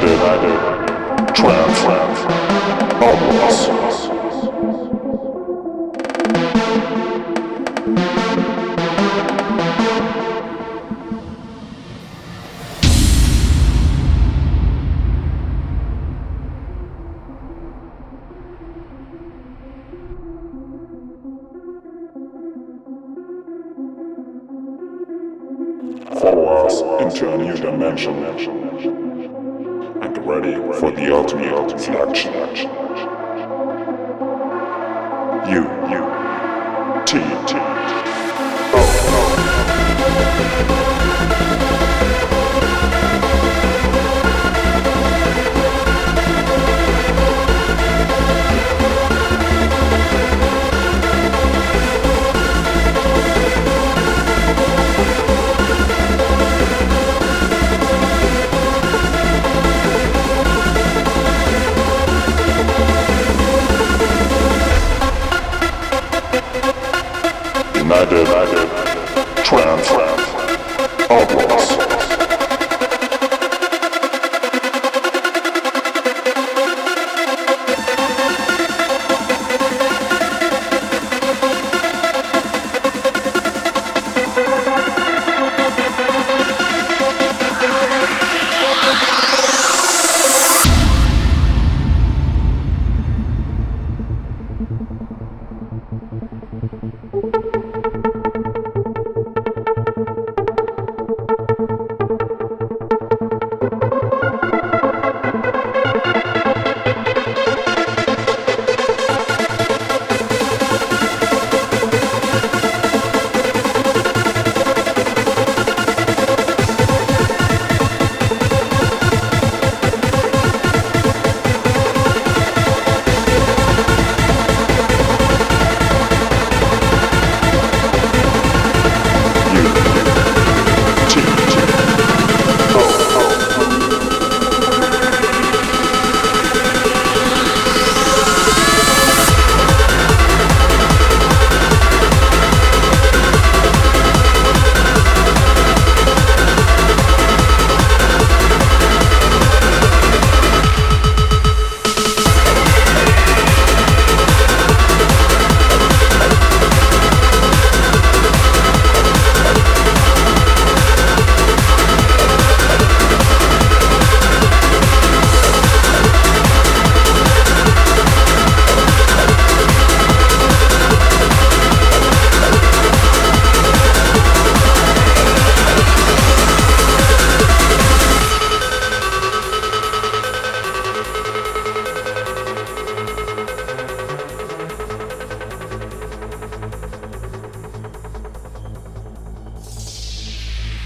guided trance onwards. Follow us into a new dimension ready for the ultimate selection. U U T T. O United, United, Trance, Trance.